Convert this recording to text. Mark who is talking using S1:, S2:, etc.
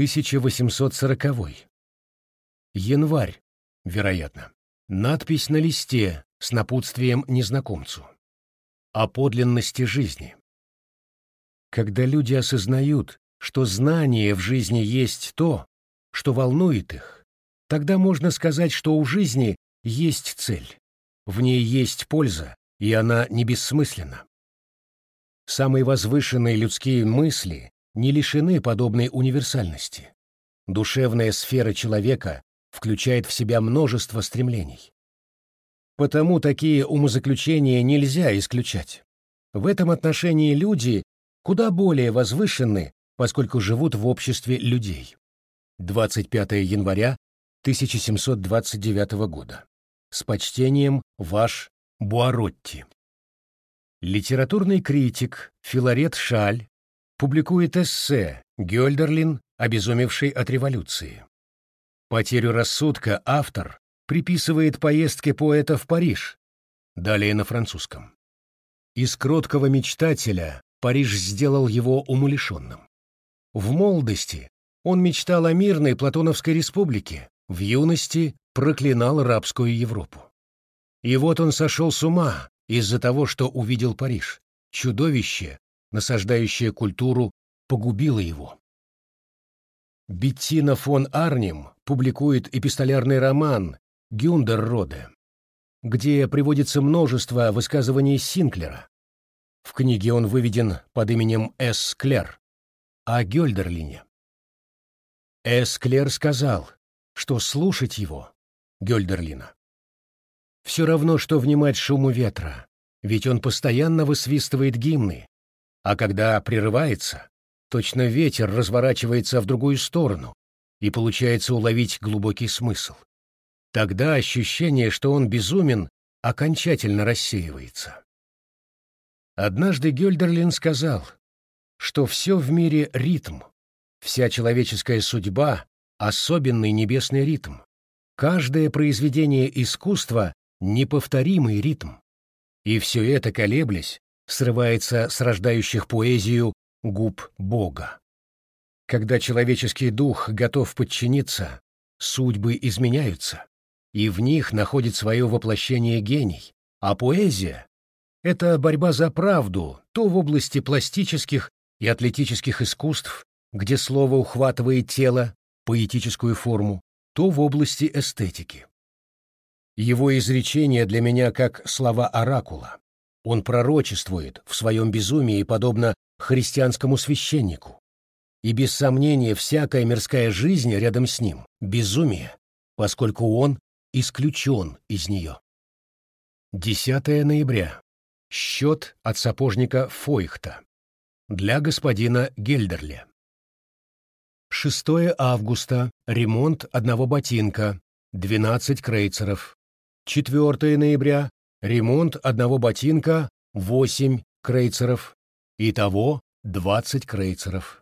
S1: 1840. Январь, вероятно. Надпись на листе с напутствием незнакомцу. О подлинности жизни. Когда люди осознают, что знание в жизни есть то, что волнует их, тогда можно сказать, что у жизни есть цель, в ней есть польза, и она не бессмысленна. Самые возвышенные людские мысли не лишены подобной универсальности. Душевная сфера человека включает в себя множество стремлений. Потому такие умозаключения нельзя исключать. В этом отношении люди куда более возвышенны, поскольку живут в обществе людей. 25 января 1729 года. С почтением, ваш Буаротти. Литературный критик Филарет Шаль публикует эссе «Гёльдерлин, обезумевший от революции». Потерю рассудка автор приписывает поездке поэта в Париж, далее на французском. Из кроткого мечтателя Париж сделал его умалишенным. В молодости он мечтал о мирной Платоновской республике, в юности проклинал рабскую Европу. И вот он сошел с ума из-за того, что увидел Париж. Чудовище, насаждающее культуру, погубило его. Беттина фон Арнем публикует эпистолярный роман «Гюндерроде», где приводится множество высказываний Синклера. В книге он выведен под именем С. Клер, о Гёльдерлине. С. Клер сказал, что слушать его, Гёльдерлина, все равно, что внимать шуму ветра, ведь он постоянно высвистывает гимны, а когда прерывается, точно ветер разворачивается в другую сторону, и получается уловить глубокий смысл. Тогда ощущение, что он безумен, окончательно рассеивается. Однажды Гёльдерлин сказал, что все в мире ритм, вся человеческая судьба — особенный небесный ритм. Каждое произведение искусства — неповторимый ритм. И все это, колеблясь, срывается с рождающих поэзию губ Бога. Когда человеческий дух готов подчиниться, судьбы изменяются, и в них находит свое воплощение гений, а поэзия — это борьба за правду то в области пластических и атлетических искусств, где слово ухватывает тело, поэтическую форму, то в области эстетики. Его изречения для меня как слова оракула. Он пророчествует в своем безумии подобно христианскому священнику. И без сомнения всякая мирская жизнь рядом с ним — безумие, поскольку он исключен из нее. 10 ноября. Счет от сапожника Фойхта. Для господина Гельдерле. 6 августа. Ремонт одного ботинка. 12 крейцеров. 4 ноября. Ремонт одного ботинка — 8 крейцеров. Итого 20 крейцеров.